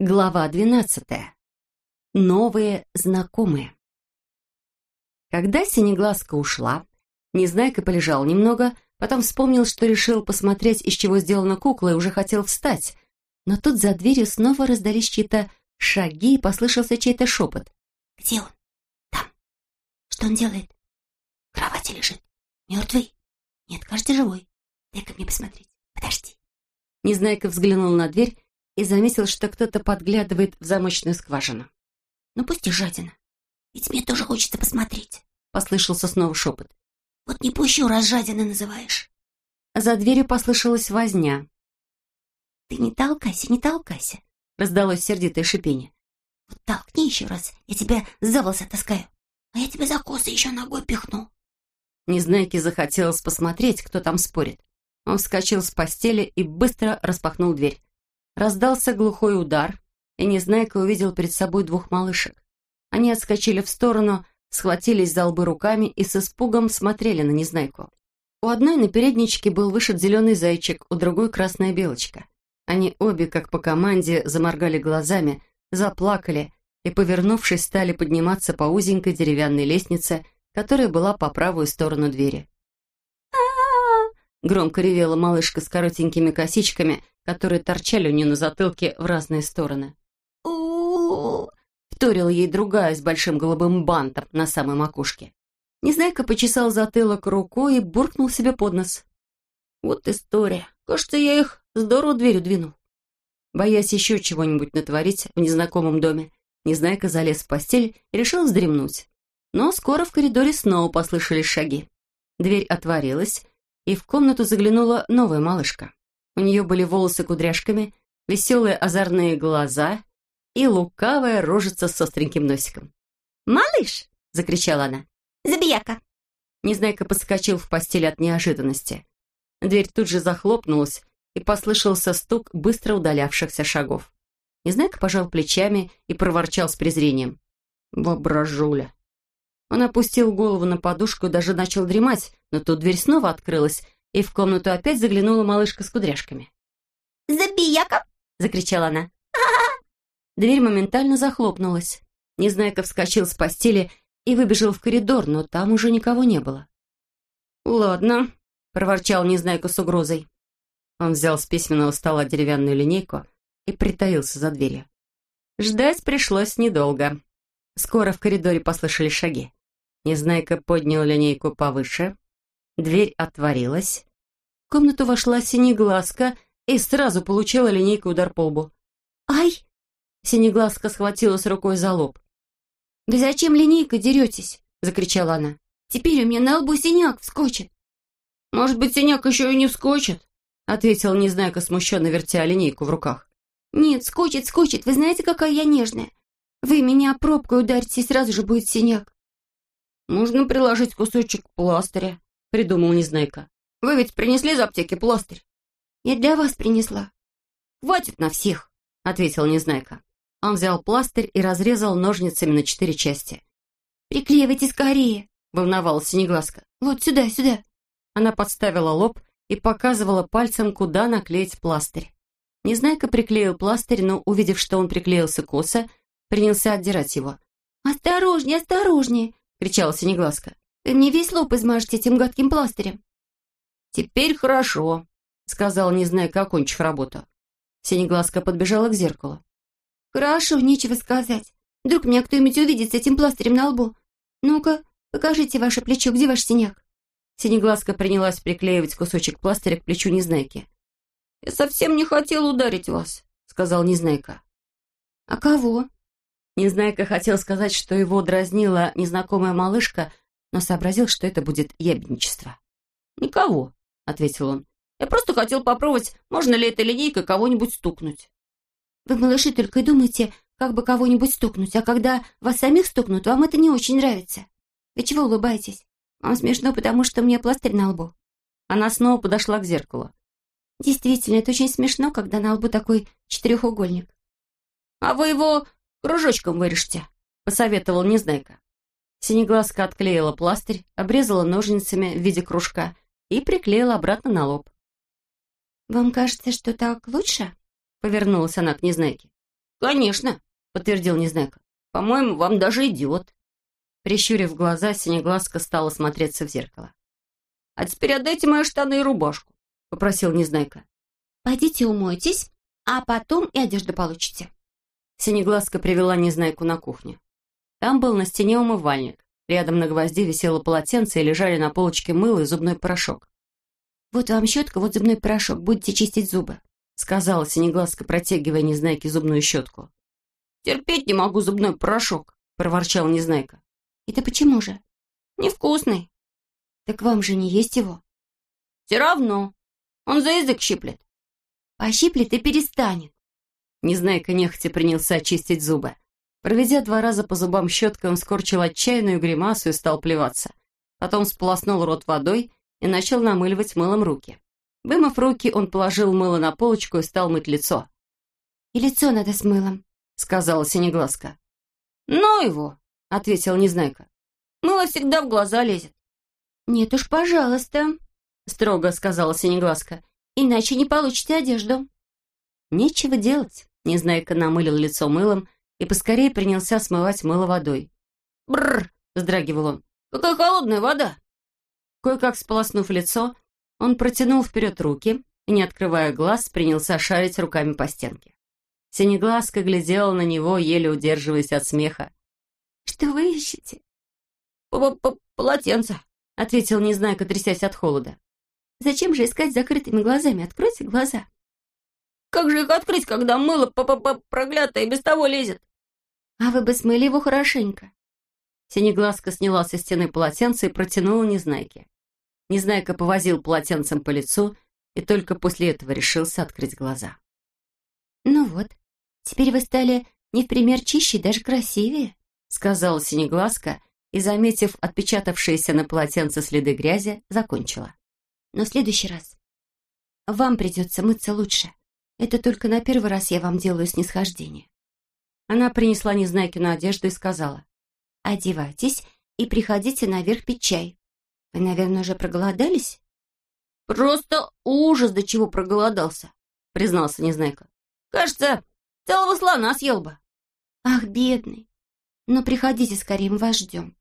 Глава двенадцатая. Новые знакомые. Когда Синеглазка ушла, Незнайка полежал немного, потом вспомнил, что решил посмотреть, из чего сделана кукла, и уже хотел встать. Но тут за дверью снова раздались чьи-то шаги, и послышался чей-то шепот. «Где он? Там. Что он делает? В кровати лежит. Мертвый? Нет, кажется, живой. Дай-ка мне посмотреть. Подожди». Незнайка взглянул на дверь и заметил, что кто-то подглядывает в замочную скважину. «Ну пусть и жадина. Ведь мне тоже хочется посмотреть», — послышался снова шепот. «Вот не пущу, раз жадина называешь». За дверью послышалась возня. «Ты не толкайся, не толкайся», — раздалось сердитое шипение. «Вот толкни еще раз, я тебя за волосы таскаю, а я тебя за косы еще ногой пихну». Незнайке захотелось посмотреть, кто там спорит. Он вскочил с постели и быстро распахнул дверь. Раздался глухой удар, и Незнайка увидел перед собой двух малышек. Они отскочили в сторону, схватились за лбы руками и с испугом смотрели на Незнайку. У одной на передничке был вышит зеленый зайчик, у другой красная белочка. Они обе, как по команде, заморгали глазами, заплакали и, повернувшись, стали подниматься по узенькой деревянной лестнице, которая была по правую сторону двери. Громко ревела малышка с коротенькими косичками, которые торчали у нее на затылке в разные стороны. у вторила ей другая с большим голубым бантом на самой макушке. Незнайка почесал затылок рукой и буркнул себе под нос. «Вот история. Кажется, я их здорово дверью двинул». Боясь еще чего-нибудь натворить в незнакомом доме, Незнайка залез в постель и решил вздремнуть. Но скоро в коридоре снова послышались шаги. Дверь отворилась, и в комнату заглянула новая малышка. У нее были волосы кудряшками, веселые озорные глаза и лукавая рожица с остреньким носиком. «Малыш!» — закричала она. «Забияка!» Незнайка подскочил в постель от неожиданности. Дверь тут же захлопнулась, и послышался стук быстро удалявшихся шагов. Незнайка пожал плечами и проворчал с презрением. «Воображуля!» Он опустил голову на подушку и даже начал дремать, но тут дверь снова открылась, и в комнату опять заглянула малышка с кудряшками. «Забияка!» — закричала она. Дверь моментально захлопнулась. Незнайка вскочил с постели и выбежал в коридор, но там уже никого не было. «Ладно», — проворчал Незнайка с угрозой. Он взял с письменного стола деревянную линейку и притаился за дверью. Ждать пришлось недолго. Скоро в коридоре послышались шаги. Незнайка поднял линейку повыше, Дверь отворилась. В комнату вошла синеглазка и сразу получила линейкой удар по лбу. «Ай!» Синеглазка схватилась рукой за лоб. «Вы зачем линейкой деретесь?» — закричала она. «Теперь у меня на лбу синяк вскочит». «Может быть, синяк еще и не вскочит?» — ответила Незнайка, смущенно вертя линейку в руках. «Нет, скочит, скочит. Вы знаете, какая я нежная? Вы меня пробкой ударите, и сразу же будет синяк». «Можно приложить кусочек пластыря», — придумал Незнайка. «Вы ведь принесли из аптеки пластырь?» «Я для вас принесла». «Хватит на всех», — ответил Незнайка. Он взял пластырь и разрезал ножницами на четыре части. «Приклеивайте скорее», — волновалась Синеглазка. «Вот сюда, сюда». Она подставила лоб и показывала пальцем, куда наклеить пластырь. Незнайка приклеил пластырь, но, увидев, что он приклеился косо, принялся отдирать его. «Осторожнее, осторожнее!» — кричала Синеглазка. Вы мне весь лоб измажете этим гадким пластырем». «Теперь хорошо», — сказал, не зная, как окончив работу. Синеглазка подбежала к зеркалу. «Хорошо, нечего сказать. Вдруг меня кто-нибудь увидит с этим пластырем на лбу. Ну-ка, покажите ваше плечо, где ваш синяк?» Синеглазка принялась приклеивать кусочек пластыря к плечу Незнайки. «Я совсем не хотел ударить вас», — сказал Незнайка. «А кого?» Незнайка хотел сказать, что его дразнила незнакомая малышка, но сообразил, что это будет ябедничество. «Никого», — ответил он. «Я просто хотел попробовать, можно ли этой линейкой кого-нибудь стукнуть». «Вы, малыши, только и думаете, как бы кого-нибудь стукнуть, а когда вас самих стукнут, вам это не очень нравится. Вы чего улыбаетесь? Вам смешно, потому что меня пластырь на лбу». Она снова подошла к зеркалу. «Действительно, это очень смешно, когда на лбу такой четырехугольник». «А вы его кружочком вырежьте», — посоветовал Незнайка. Синеглазка отклеила пластырь, обрезала ножницами в виде кружка и приклеила обратно на лоб. «Вам кажется, что так лучше?» — повернулась она к Незнайке. «Конечно», — подтвердил Незнайка. «По-моему, вам даже идет». Прищурив глаза, Синеглазка стала смотреться в зеркало. «А теперь отдайте мои штаны и рубашку», — попросил Незнайка. «Пойдите умойтесь, а потом и одежду получите». Синеглазка привела Незнайку на кухню. Там был на стене умывальник. Рядом на гвозде висело полотенце и лежали на полочке мыло и зубной порошок. «Вот вам щетка, вот зубной порошок. Будете чистить зубы», — сказала Синеглазка, протягивая Незнайке зубную щетку. «Терпеть не могу зубной порошок», — проворчал Незнайка. «Это почему же?» «Невкусный». «Так вам же не есть его». «Все равно. Он за язык щиплет». «Пощиплет и перестанет». Незнайка нехотя принялся очистить зубы. Проведя два раза по зубам щеткой, он скорчил отчаянную гримасу и стал плеваться. Потом сполоснул рот водой и начал намыливать мылом руки. Вымыв руки, он положил мыло на полочку и стал мыть лицо. «И лицо надо с мылом», — сказала Синеглазка. «Ну его», — ответил Незнайка. «Мыло всегда в глаза лезет». «Нет уж, пожалуйста», — строго сказала Синеглазка. «Иначе не получите одежду». Нечего делать. Незнайка намылил лицо мылом и поскорее принялся смывать мыло водой. «Бррр!» — вздрагивал он. «Какая холодная вода!» Кое-как сполоснув лицо, он протянул вперед руки и, не открывая глаз, принялся шарить руками по стенке. Синеглазка глядела на него, еле удерживаясь от смеха. «Что вы ищете?» П -п «Полотенце», — ответил Незнайка, трясясь от холода. «Зачем же искать закрытыми глазами? Откройте глаза». «Как же их открыть, когда мыло п -п -п проклятое без того лезет?» «А вы бы смыли его хорошенько». Синеглазка сняла со стены полотенце и протянула Незнайке. Незнайка повозил полотенцем по лицу и только после этого решился открыть глаза. «Ну вот, теперь вы стали не в пример чище, даже красивее», сказала Синеглазка и, заметив отпечатавшиеся на полотенце следы грязи, закончила. «Но в следующий раз вам придется мыться лучше. Это только на первый раз я вам делаю снисхождение». Она принесла Незнайкину одежду и сказала. «Одевайтесь и приходите наверх пить чай. Вы, наверное, уже проголодались?» «Просто ужас, до чего проголодался», — признался Незнайка. «Кажется, целого слона съел бы». «Ах, бедный! Ну, приходите скорее, мы вас ждем».